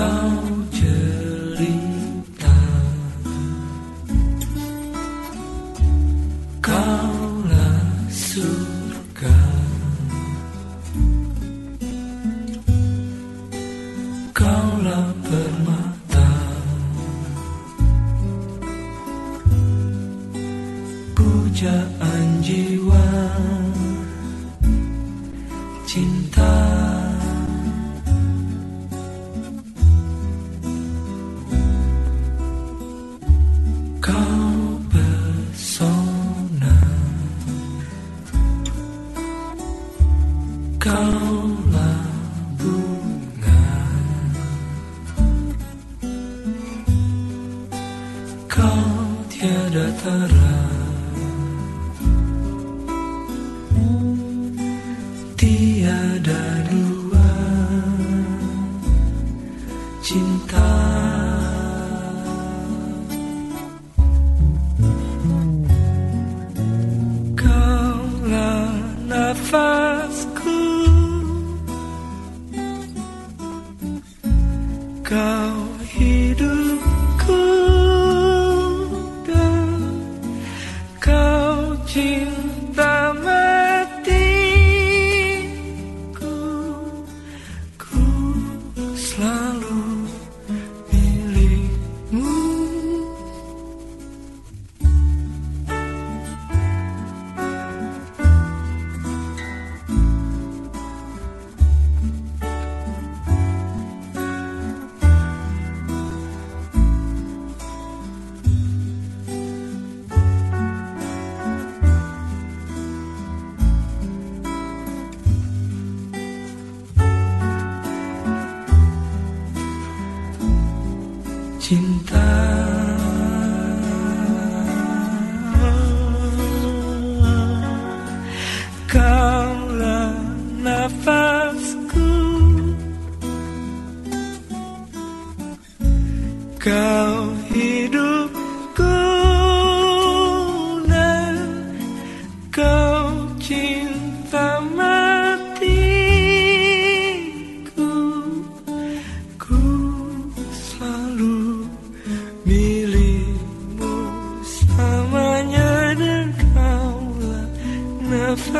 Kau cerita. Kaulah surga. Kaulah permata. Pujaan Kaulah Kau tiada dua. Cinta. Kaulah nafasku Kau hidupku cinta. Kaulah nafasku. Kau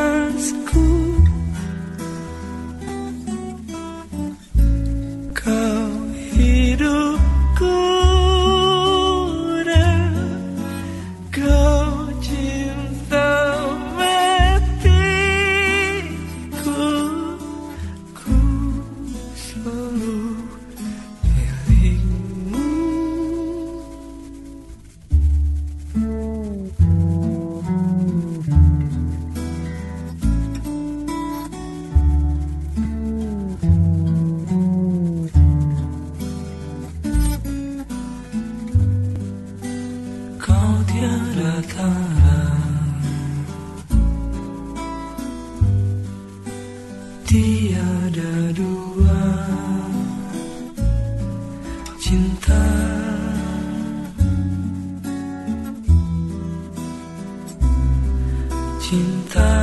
nafasku Kau Kau tiada tara Tiada dua. Cinta. Cinta